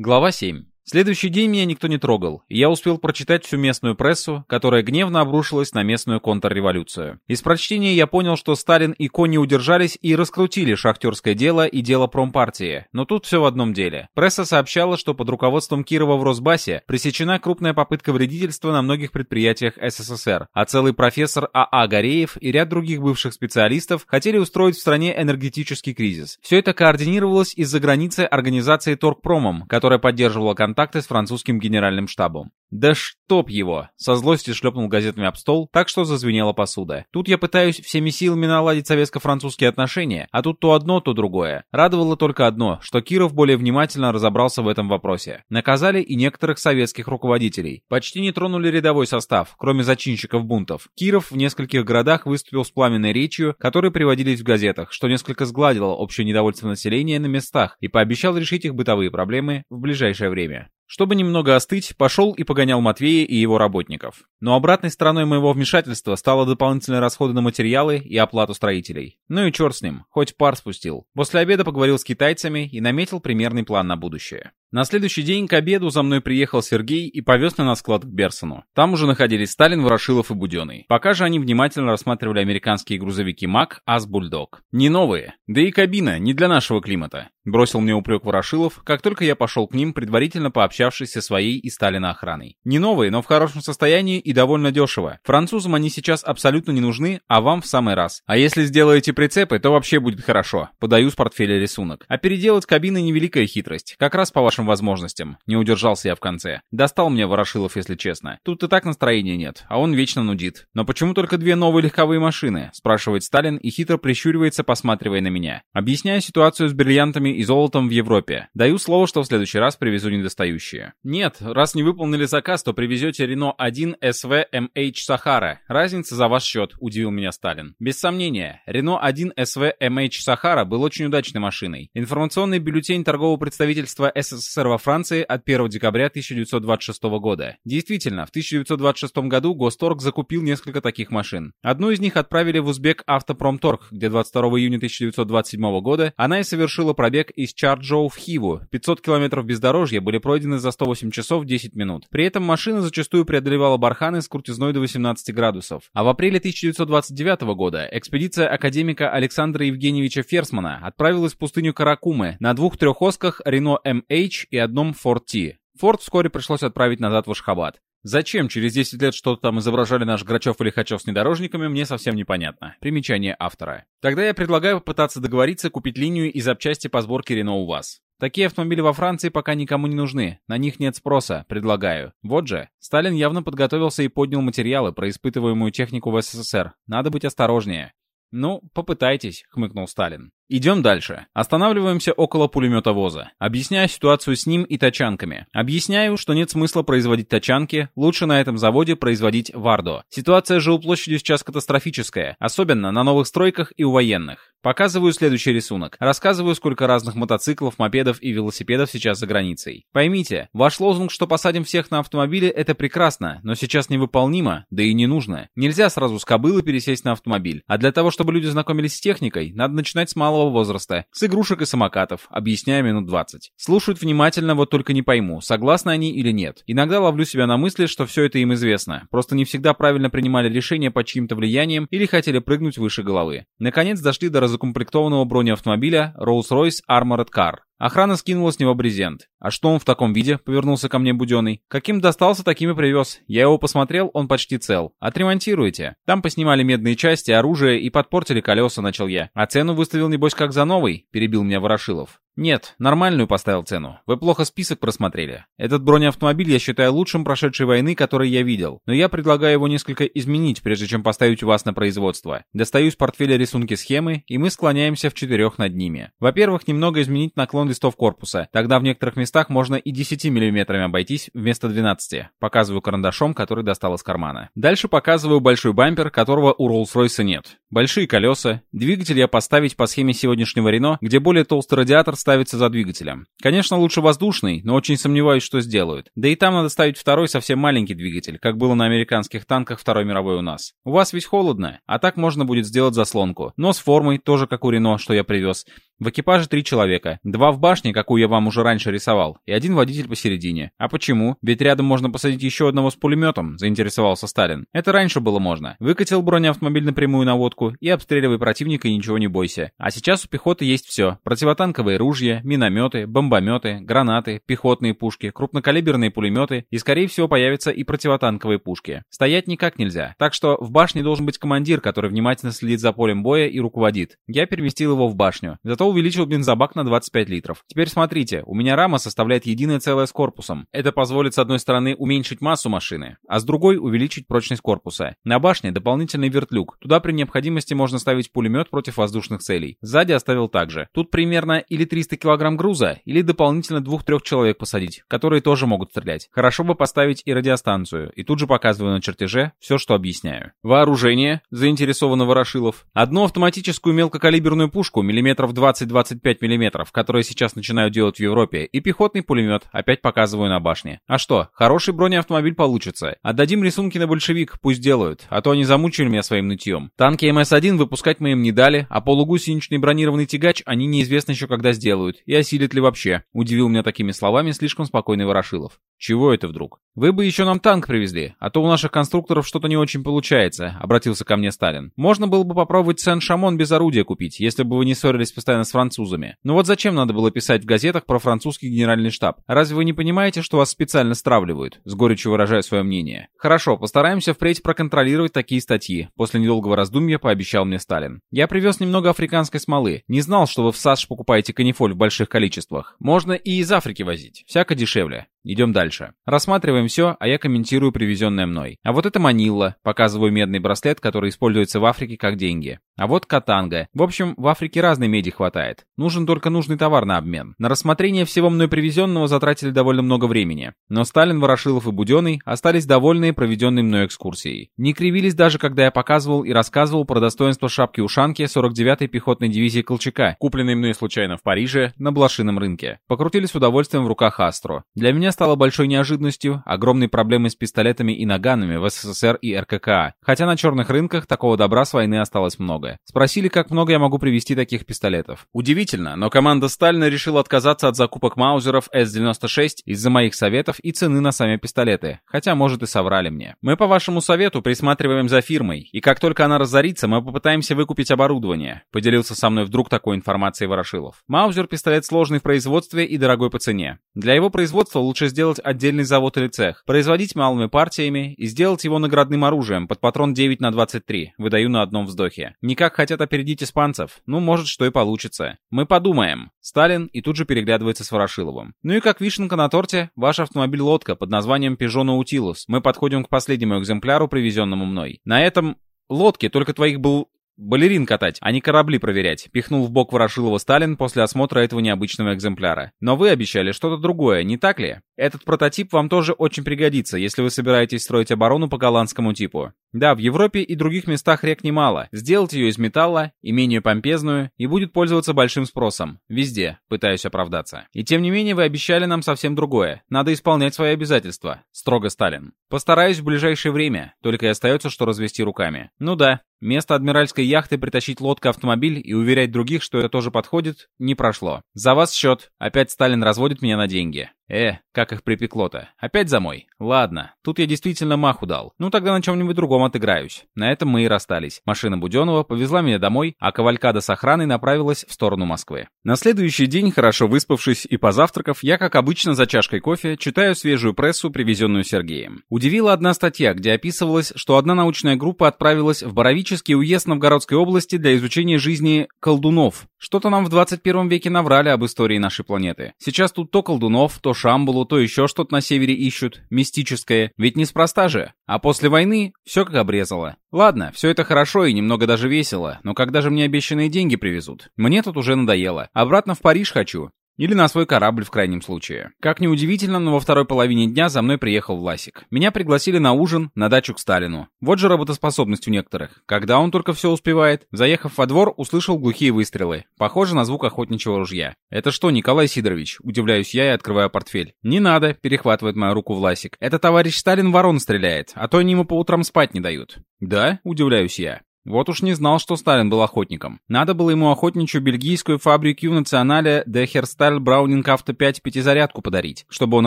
Глава 7. Следующий день меня никто не трогал, и я успел прочитать всю местную прессу, которая гневно обрушилась на местную контрреволюцию. Из прочтения я понял, что Сталин и Ко не удержались и раскрутили шахтерское дело и дело промпартии. Но тут все в одном деле. Пресса сообщала, что под руководством Кирова в Росбасе пресечена крупная попытка вредительства на многих предприятиях СССР, а целый профессор АА Гореев и ряд других бывших специалистов хотели устроить в стране энергетический кризис. Все это координировалось из-за границы организации Торгпромом, которая поддерживала контакт контакты с французским генеральным штабом. «Да чтоб его!» Со злости шлепнул газетами об стол, так что зазвенела посуда. Тут я пытаюсь всеми силами наладить советско-французские отношения, а тут то одно, то другое. Радовало только одно, что Киров более внимательно разобрался в этом вопросе. Наказали и некоторых советских руководителей. Почти не тронули рядовой состав, кроме зачинщиков бунтов. Киров в нескольких городах выступил с пламенной речью, которые приводились в газетах, что несколько сгладило общее недовольство населения на местах и пообещал решить их бытовые проблемы в ближайшее время. Чтобы немного остыть, пошел и погонял Матвея и его работников. Но обратной стороной моего вмешательства стало дополнительные расходы на материалы и оплату строителей. Ну и черт с ним, хоть пар спустил. После обеда поговорил с китайцами и наметил примерный план на будущее. На следующий день к обеду за мной приехал Сергей и повез на склад к Берсону. Там уже находились Сталин, Ворошилов и Буденный. Пока же они внимательно рассматривали американские грузовики МАК, АС, Бульдог. Не новые. Да и кабина не для нашего климата. Бросил мне упрек Ворошилов, как только я пошел к ним, предварительно пообщавшись со своей и Сталина охраной. Не новые, но в хорошем состоянии и довольно дешево. Французам они сейчас абсолютно не нужны, а вам в самый раз. А если сделаете прицепы, то вообще будет хорошо. Подаю с портфеля рисунок. А переделать кабины невеликая хитрость. Как раз по вашему вашим возможностям. Не удержался я в конце. Достал мне Ворошилов, если честно. Тут и так настроения нет, а он вечно нудит. Но почему только две новые легковые машины? Спрашивает Сталин и хитро прищуривается, посматривая на меня. Объясняю ситуацию с бриллиантами и золотом в Европе. Даю слово, что в следующий раз привезу недостающие. Нет, раз не выполнили заказ, то привезете Рено 1 СВ MH Сахара. Разница за ваш счет, удивил меня Сталин. Без сомнения, Рено 1 СВ MH Сахара был очень удачной машиной. Информационный бюллетень торгового представительства СССР СССР во Франции от 1 декабря 1926 года. Действительно, в 1926 году Госторг закупил несколько таких машин. Одну из них отправили в Узбек Автопромторг, где 22 июня 1927 года она и совершила пробег из Чарджоу в Хиву. 500 километров бездорожья были пройдены за 108 часов 10 минут. При этом машина зачастую преодолевала барханы с крутизной до 18 градусов. А в апреле 1929 года экспедиция академика Александра Евгеньевича Ферсмана отправилась в пустыню Каракумы на двух трехосках Renault MH и одном Ford T. Форд вскоре пришлось отправить назад в Ашхабад. Зачем через 10 лет что-то там изображали наш Грачев или Хачев с внедорожниками, мне совсем непонятно. Примечание автора. Тогда я предлагаю попытаться договориться купить линию и запчасти по сборке Рено у вас. Такие автомобили во Франции пока никому не нужны, на них нет спроса, предлагаю. Вот же, Сталин явно подготовился и поднял материалы про испытываемую технику в СССР. Надо быть осторожнее. «Ну, попытайтесь», — хмыкнул Сталин. Идем дальше. Останавливаемся около пулемета ВОЗа. Объясняю ситуацию с ним и тачанками. Объясняю, что нет смысла производить тачанки, лучше на этом заводе производить Вардо. Ситуация же у площади сейчас катастрофическая, особенно на новых стройках и у военных. Показываю следующий рисунок. Рассказываю, сколько разных мотоциклов, мопедов и велосипедов сейчас за границей. Поймите, ваш лозунг, что посадим всех на автомобили, это прекрасно, но сейчас невыполнимо, да и не нужно. Нельзя сразу с кобылы пересесть на автомобиль. А для того, чтобы люди знакомились с техникой, надо начинать с малого малого возраста, с игрушек и самокатов, объясняя минут 20. Слушают внимательно, вот только не пойму, согласны они или нет. Иногда ловлю себя на мысли, что все это им известно, просто не всегда правильно принимали решения под чьим-то влиянием или хотели прыгнуть выше головы. Наконец дошли до разукомплектованного бронеавтомобиля Rolls-Royce Armored Car. Охрана скинула с него брезент. «А что он в таком виде?» — повернулся ко мне Буденный. «Каким достался, таким и привез. Я его посмотрел, он почти цел. Отремонтируйте. Там поснимали медные части, оружие и подпортили колеса», — начал я. «А цену выставил, небось, как за новый?» — перебил меня Ворошилов. «Нет, нормальную поставил цену. Вы плохо список просмотрели. Этот бронеавтомобиль я считаю лучшим прошедшей войны, который я видел. Но я предлагаю его несколько изменить, прежде чем поставить у вас на производство. Достаю из портфеля рисунки схемы, и мы склоняемся в четырех над ними. Во-первых, немного изменить наклон листов корпуса. Тогда в некоторых местах можно и 10 мм обойтись вместо 12. Показываю карандашом, который достал из кармана. Дальше показываю большой бампер, которого у Rolls-Royce нет. Большие колеса. Двигатель я поставить по схеме сегодняшнего Рено, где более толстый радиатор ставится за двигателем. Конечно, лучше воздушный, но очень сомневаюсь, что сделают. Да и там надо ставить второй совсем маленький двигатель, как было на американских танках Второй мировой у нас. У вас ведь холодно, а так можно будет сделать заслонку. Но с формой, тоже как у Рено, что я привез. В экипаже три человека. Два в башне, какую я вам уже раньше рисовал, и один водитель посередине. А почему? Ведь рядом можно посадить еще одного с пулеметом, заинтересовался Сталин. Это раньше было можно. Выкатил бронеавтомобиль на водку и обстреливай противника и ничего не бойся. А сейчас у пехоты есть все. Противотанковые ружья, минометы, бомбометы, гранаты, пехотные пушки, крупнокалиберные пулеметы и, скорее всего, появятся и противотанковые пушки. Стоять никак нельзя. Так что в башне должен быть командир, который внимательно следит за полем боя и руководит. Я переместил его в башню. Зато увеличил бензобак на 25 литров. Теперь смотрите, у меня рама составляет единое целое с корпусом. Это позволит с одной стороны уменьшить массу машины, а с другой увеличить прочность корпуса. На башне дополнительный вертлюг. Туда при необходимости можно ставить пулемет против воздушных целей. Сзади оставил также. Тут примерно или 300 килограмм груза, или дополнительно двух-трех человек посадить, которые тоже могут стрелять. Хорошо бы поставить и радиостанцию. И тут же показываю на чертеже все, что объясняю. Вооружение, заинтересовано Ворошилов. Одну автоматическую мелкокалиберную пушку, миллиметров 20-25 25 мм, которые сейчас начинают делать в Европе, и пехотный пулемет, опять показываю на башне. А что, хороший бронеавтомобиль получится. Отдадим рисунки на большевик, пусть делают, а то они замучили меня своим нытьем. Танки МС-1 выпускать мы им не дали, а полугусеничный бронированный тягач они неизвестно еще когда сделают, и осилят ли вообще, удивил меня такими словами слишком спокойный Ворошилов. «Чего это вдруг? Вы бы еще нам танк привезли, а то у наших конструкторов что-то не очень получается», — обратился ко мне Сталин. «Можно было бы попробовать Сен-Шамон без орудия купить, если бы вы не ссорились постоянно с французами. Но вот зачем надо было писать в газетах про французский генеральный штаб? Разве вы не понимаете, что вас специально стравливают?» С горечью выражая свое мнение. «Хорошо, постараемся впредь проконтролировать такие статьи», — после недолгого раздумья пообещал мне Сталин. «Я привез немного африканской смолы. Не знал, что вы в САШ покупаете канифоль в больших количествах. Можно и из Африки возить, всяко дешевле. Идем дальше. Рассматриваем все, а я комментирую привезенное мной. А вот это Манила. Показываю медный браслет, который используется в Африке как деньги. А вот Катанга. В общем, в Африке разной меди хватает. Нужен только нужный товар на обмен. На рассмотрение всего мной привезенного затратили довольно много времени. Но Сталин, Ворошилов и Буденный остались довольны проведенной мной экскурсией. Не кривились даже, когда я показывал и рассказывал про достоинство шапки-ушанки 49-й пехотной дивизии Колчака, купленной мной случайно в Париже на блошином рынке. Покрутили с удовольствием в руках Астро. Для меня стало большой неожиданностью огромной проблемой с пистолетами и наганами в СССР и РККА. Хотя на черных рынках такого добра с войны осталось много. Спросили, как много я могу привезти таких пистолетов. Удивительно, но команда Сталина решила отказаться от закупок маузеров С-96 из-за моих советов и цены на сами пистолеты. Хотя, может, и соврали мне. Мы по вашему совету присматриваем за фирмой, и как только она разорится, мы попытаемся выкупить оборудование. Поделился со мной вдруг такой информацией Ворошилов. Маузер — пистолет сложный в производстве и дорогой по цене. Для его производства лучше сделать отдельный завод или цех, производить малыми партиями и сделать его наградным оружием под патрон 9 на 23, выдаю на одном вздохе. Никак хотят опередить испанцев. Ну, может, что и получится. Мы подумаем. Сталин и тут же переглядывается с Ворошиловым. Ну и как вишенка на торте, ваш автомобиль-лодка под названием Peugeot Nautilus. Мы подходим к последнему экземпляру, привезенному мной. На этом лодке только твоих был балерин катать, а не корабли проверять», — пихнул в бок Ворошилова Сталин после осмотра этого необычного экземпляра. «Но вы обещали что-то другое, не так ли? Этот прототип вам тоже очень пригодится, если вы собираетесь строить оборону по голландскому типу. Да, в Европе и других местах рек немало. Сделать ее из металла, и менее помпезную, и будет пользоваться большим спросом. Везде, пытаюсь оправдаться. И тем не менее вы обещали нам совсем другое. Надо исполнять свои обязательства. Строго Сталин. Постараюсь в ближайшее время, только и остается, что развести руками. Ну да, Место адмиральской яхты притащить лодка-автомобиль и уверять других, что это тоже подходит, не прошло. За вас счет. Опять Сталин разводит меня на деньги. Э, как их припекло-то. Опять за мой? Ладно, тут я действительно маху дал. Ну тогда на чем-нибудь другом отыграюсь. На этом мы и расстались. Машина Буденова повезла меня домой, а Кавалькада с охраной направилась в сторону Москвы. На следующий день, хорошо выспавшись и позавтракав, я, как обычно, за чашкой кофе читаю свежую прессу, привезенную Сергеем. Удивила одна статья, где описывалось, что одна научная группа отправилась в Боровический уезд Новгородской области для изучения жизни колдунов. Что-то нам в 21 веке наврали об истории нашей планеты. Сейчас тут то колдунов, то Шамбулу, то еще что-то на севере ищут, мистическое. Ведь неспроста же. А после войны все как обрезало. Ладно, все это хорошо и немного даже весело, но когда же мне обещанные деньги привезут? Мне тут уже надоело. Обратно в Париж хочу. Или на свой корабль в крайнем случае. Как ни удивительно, но во второй половине дня за мной приехал Власик. Меня пригласили на ужин на дачу к Сталину. Вот же работоспособность у некоторых. Когда он только все успевает. Заехав во двор, услышал глухие выстрелы. Похоже на звук охотничьего ружья. «Это что, Николай Сидорович?» Удивляюсь я и открываю портфель. «Не надо», — перехватывает мою руку Власик. «Это товарищ Сталин ворон стреляет, а то они ему по утрам спать не дают». «Да?» — удивляюсь я. Вот уж не знал, что Сталин был охотником. Надо было ему охотничью бельгийскую фабрику националя де Херсталь Браунинг Авто 5 пятизарядку подарить, чтобы он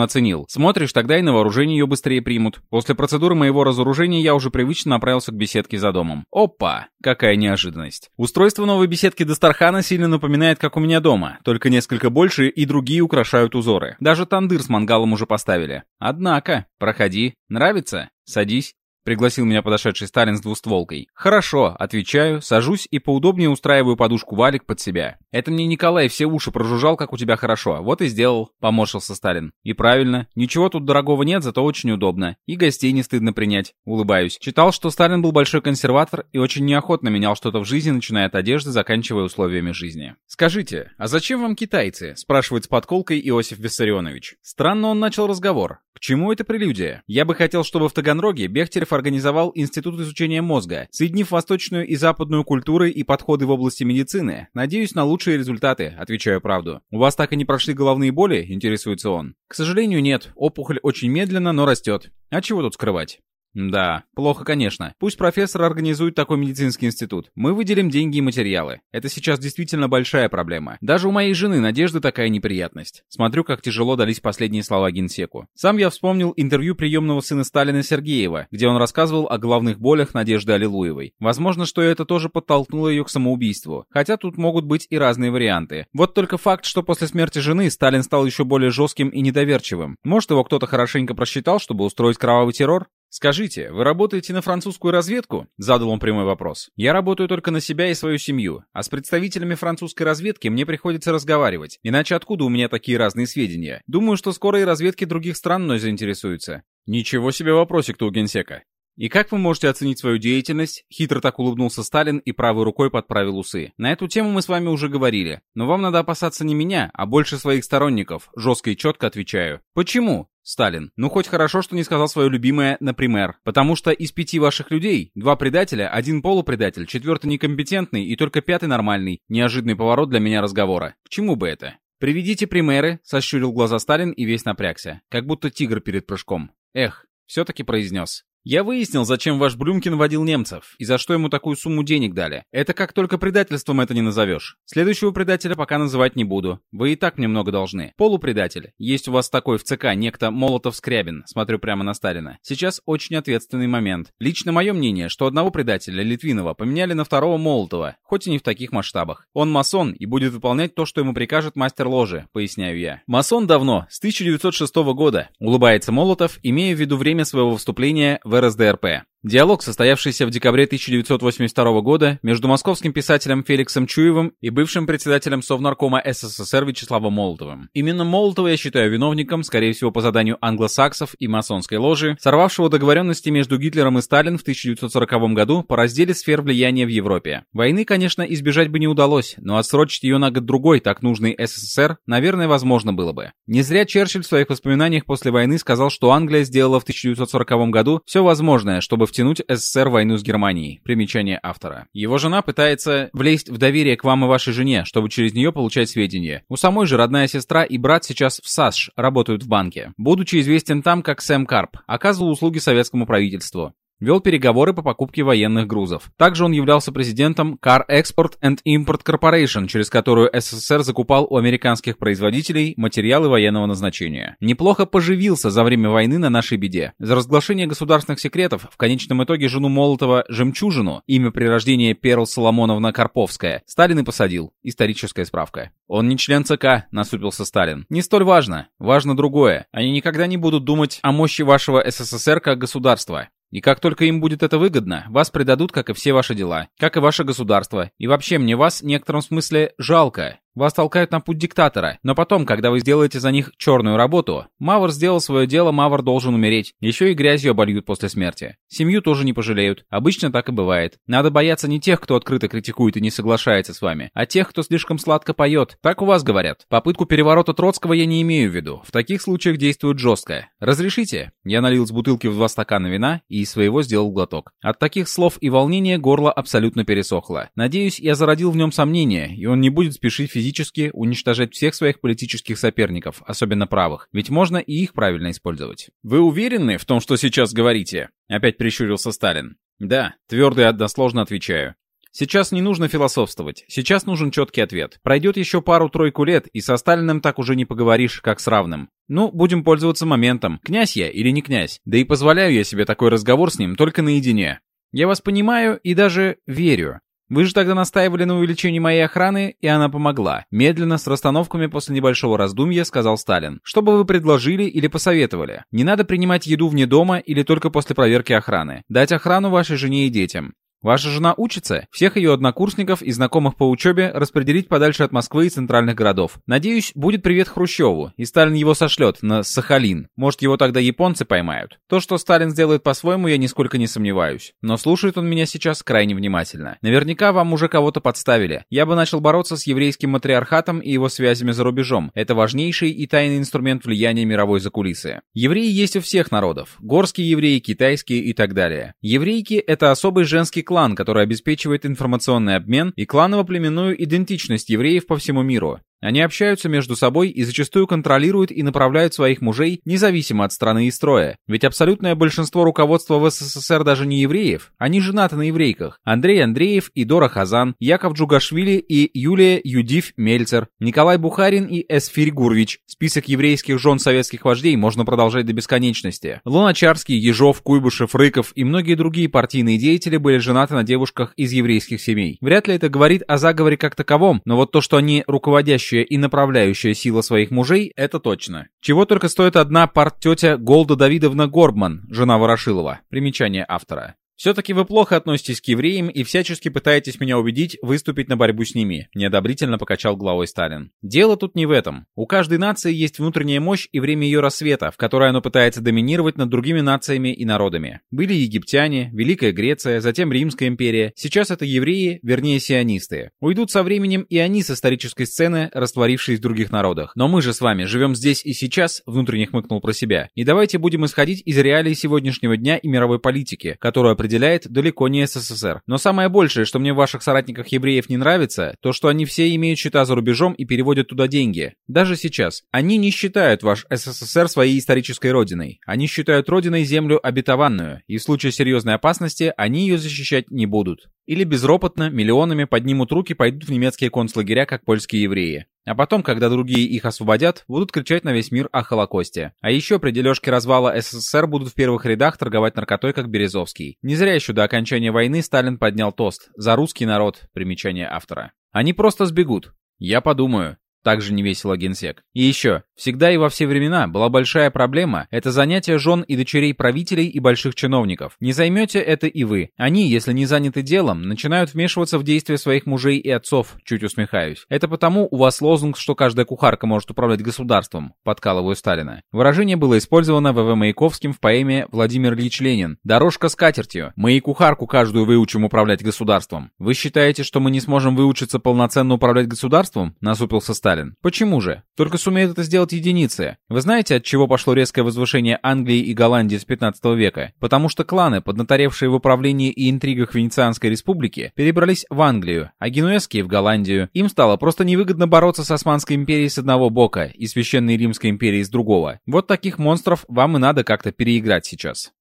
оценил. Смотришь, тогда и на вооружение ее быстрее примут. После процедуры моего разоружения я уже привычно направился к беседке за домом. Опа! Какая неожиданность. Устройство новой беседки Дастархана сильно напоминает, как у меня дома, только несколько больше и другие украшают узоры. Даже тандыр с мангалом уже поставили. Однако, проходи. Нравится? Садись. Пригласил меня подошедший Сталин с двустволкой. «Хорошо», — отвечаю, сажусь и поудобнее устраиваю подушку валик под себя. «Это мне Николай все уши прожужжал, как у тебя хорошо. Вот и сделал», — поморщился Сталин. «И правильно. Ничего тут дорогого нет, зато очень удобно. И гостей не стыдно принять». Улыбаюсь. Читал, что Сталин был большой консерватор и очень неохотно менял что-то в жизни, начиная от одежды, заканчивая условиями жизни. «Скажите, а зачем вам китайцы?» — спрашивает с подколкой Иосиф Виссарионович. Странно он начал разговор. К чему это прелюдия? Я бы хотел, чтобы в Таганроге Бехтерев организовал Институт изучения мозга, соединив восточную и западную культуры и подходы в области медицины. Надеюсь на лучшие результаты, отвечаю правду. У вас так и не прошли головные боли? Интересуется он. К сожалению, нет. Опухоль очень медленно, но растет. А чего тут скрывать? Да, плохо, конечно. Пусть профессор организует такой медицинский институт. Мы выделим деньги и материалы. Это сейчас действительно большая проблема. Даже у моей жены Надежды такая неприятность. Смотрю, как тяжело дались последние слова генсеку. Сам я вспомнил интервью приемного сына Сталина Сергеева, где он рассказывал о головных болях Надежды Аллилуевой. Возможно, что это тоже подтолкнуло ее к самоубийству. Хотя тут могут быть и разные варианты. Вот только факт, что после смерти жены Сталин стал еще более жестким и недоверчивым. Может, его кто-то хорошенько просчитал, чтобы устроить кровавый террор? «Скажите, вы работаете на французскую разведку?» — задал он прямой вопрос. «Я работаю только на себя и свою семью, а с представителями французской разведки мне приходится разговаривать, иначе откуда у меня такие разные сведения? Думаю, что скоро и разведки других стран мной заинтересуются». «Ничего себе вопросик-то у генсека. «И как вы можете оценить свою деятельность?» Хитро так улыбнулся Сталин и правой рукой подправил усы. «На эту тему мы с вами уже говорили. Но вам надо опасаться не меня, а больше своих сторонников. Жестко и четко отвечаю. Почему?» Сталин. Ну хоть хорошо, что не сказал свое любимое «например». Потому что из пяти ваших людей, два предателя, один полупредатель, четвертый некомпетентный и только пятый нормальный. Неожиданный поворот для меня разговора. К чему бы это? «Приведите примеры», — сощурил глаза Сталин и весь напрягся. Как будто тигр перед прыжком. Эх, все-таки произнес. Я выяснил, зачем ваш Блюмкин водил немцев, и за что ему такую сумму денег дали. Это как только предательством это не назовешь. Следующего предателя пока называть не буду. Вы и так мне много должны. Полупредатель. Есть у вас такой в ЦК, некто Молотов-Скрябин. Смотрю прямо на Сталина. Сейчас очень ответственный момент. Лично мое мнение, что одного предателя, Литвинова, поменяли на второго Молотова, хоть и не в таких масштабах. Он масон и будет выполнять то, что ему прикажет мастер ложи, поясняю я. Масон давно, с 1906 года. Улыбается Молотов, имея в виду время своего вступления РСДРП. Диалог, состоявшийся в декабре 1982 года между московским писателем Феликсом Чуевым и бывшим председателем Совнаркома СССР Вячеславом Молотовым. Именно Молотова я считаю виновником, скорее всего по заданию англосаксов и масонской ложи, сорвавшего договоренности между Гитлером и Сталин в 1940 году по разделе сфер влияния в Европе. Войны, конечно, избежать бы не удалось, но отсрочить ее на год-другой так нужный СССР, наверное, возможно было бы. Не зря Черчилль в своих воспоминаниях после войны сказал, что Англия сделала в 1940 году все возможное, чтобы втянуть СССР в войну с Германией. Примечание автора. Его жена пытается влезть в доверие к вам и вашей жене, чтобы через нее получать сведения. У самой же родная сестра и брат сейчас в САШ работают в банке. Будучи известен там как Сэм Карп, оказывал услуги советскому правительству вел переговоры по покупке военных грузов. Также он являлся президентом Car Export and Import Corporation, через которую СССР закупал у американских производителей материалы военного назначения. Неплохо поживился за время войны на нашей беде. За разглашение государственных секретов в конечном итоге жену Молотова Жемчужину, имя при рождении Перл Соломоновна Карповская, Сталин и посадил. Историческая справка. Он не член ЦК, насупился Сталин. Не столь важно. Важно другое. Они никогда не будут думать о мощи вашего СССР как государства. И как только им будет это выгодно, вас предадут, как и все ваши дела, как и ваше государство. И вообще мне вас в некотором смысле жалко. Вас толкают на путь диктатора, но потом, когда вы сделаете за них черную работу, Мавр сделал свое дело, Мавр должен умереть. Еще и грязью обольют после смерти. Семью тоже не пожалеют. Обычно так и бывает. Надо бояться не тех, кто открыто критикует и не соглашается с вами, а тех, кто слишком сладко поет. Так у вас говорят. Попытку переворота Троцкого я не имею в виду. В таких случаях действуют жестко. Разрешите? Я налил с бутылки в два стакана вина и из своего сделал глоток. От таких слов и волнения горло абсолютно пересохло. Надеюсь, я зародил в нем сомнения, и он не будет спешить физически уничтожать всех своих политических соперников, особенно правых, ведь можно и их правильно использовать. «Вы уверены в том, что сейчас говорите?» Опять прищурился Сталин. «Да», твердо и односложно отвечаю. Сейчас не нужно философствовать, сейчас нужен четкий ответ. Пройдет еще пару-тройку лет, и со Сталиным так уже не поговоришь, как с равным. Ну, будем пользоваться моментом, князь я или не князь. Да и позволяю я себе такой разговор с ним только наедине. Я вас понимаю и даже верю. Вы же тогда настаивали на увеличении моей охраны, и она помогла. Медленно, с расстановками после небольшого раздумья, сказал Сталин. Что бы вы предложили или посоветовали? Не надо принимать еду вне дома или только после проверки охраны. Дать охрану вашей жене и детям. Ваша жена учится? Всех ее однокурсников и знакомых по учебе распределить подальше от Москвы и центральных городов. Надеюсь, будет привет Хрущеву, и Сталин его сошлет на Сахалин. Может, его тогда японцы поймают. То, что Сталин сделает по-своему, я нисколько не сомневаюсь. Но слушает он меня сейчас крайне внимательно. Наверняка вам уже кого-то подставили. Я бы начал бороться с еврейским матриархатом и его связями за рубежом. Это важнейший и тайный инструмент влияния мировой закулисы. Евреи есть у всех народов. Горские евреи, китайские и так далее. Еврейки — это особый женский клан, который обеспечивает информационный обмен и кланово-племенную идентичность евреев по всему миру. Они общаются между собой и зачастую контролируют и направляют своих мужей независимо от страны и строя. Ведь абсолютное большинство руководства в СССР даже не евреев, они женаты на еврейках. Андрей Андреев и Дора Хазан, Яков Джугашвили и Юлия Юдив Мельцер, Николай Бухарин и Эсфирь Гурвич. Список еврейских жен советских вождей можно продолжать до бесконечности. Луначарский, Ежов, Куйбышев, Рыков и многие другие партийные деятели были женаты на девушках из еврейских семей. Вряд ли это говорит о заговоре как таковом, но вот то, что они руководящие движущая и направляющая сила своих мужей, это точно. Чего только стоит одна парт-тетя Голда Давидовна Горбман, жена Ворошилова. Примечание автора. Все-таки вы плохо относитесь к евреям и всячески пытаетесь меня убедить выступить на борьбу с ними», — неодобрительно покачал головой Сталин. «Дело тут не в этом. У каждой нации есть внутренняя мощь и время ее рассвета, в которой оно пытается доминировать над другими нациями и народами. Были египтяне, Великая Греция, затем Римская империя. Сейчас это евреи, вернее сионисты. Уйдут со временем и они с исторической сцены, растворившись в других народах. Но мы же с вами живем здесь и сейчас, внутренне хмыкнул про себя. И давайте будем исходить из реалий сегодняшнего дня и мировой политики, которую определяет далеко не СССР. Но самое большее, что мне в ваших соратниках евреев не нравится, то что они все имеют счета за рубежом и переводят туда деньги. Даже сейчас. Они не считают ваш СССР своей исторической родиной. Они считают родиной землю обетованную, и в случае серьезной опасности они ее защищать не будут. Или безропотно, миллионами поднимут руки, пойдут в немецкие концлагеря, как польские евреи. А потом, когда другие их освободят, будут кричать на весь мир о Холокосте. А еще при дележке развала СССР будут в первых рядах торговать наркотой, как Березовский. Не зря еще до окончания войны Сталин поднял тост «За русский народ» примечание автора. Они просто сбегут. Я подумаю. Также невесело генсек. И еще, всегда и во все времена была большая проблема – это занятие жен и дочерей правителей и больших чиновников. Не займете это и вы. Они, если не заняты делом, начинают вмешиваться в действия своих мужей и отцов, чуть усмехаюсь. Это потому у вас лозунг, что каждая кухарка может управлять государством, подкалываю Сталина. Выражение было использовано В.В. Маяковским в поэме «Владимир Ильич Ленин». «Дорожка с катертью. Мы и кухарку каждую выучим управлять государством». Вы считаете, что мы не сможем выучиться полноценно управлять государством? Насупился Сталин. Сталин. Почему же? Только сумеют это сделать единицы. Вы знаете, от чего пошло резкое возвышение Англии и Голландии с 15 века? Потому что кланы, поднаторевшие в управлении и интригах Венецианской республики, перебрались в Англию, а генуэзские в Голландию. Им стало просто невыгодно бороться с Османской империей с одного бока и Священной Римской империей с другого. Вот таких монстров вам и надо как-то переиграть сейчас.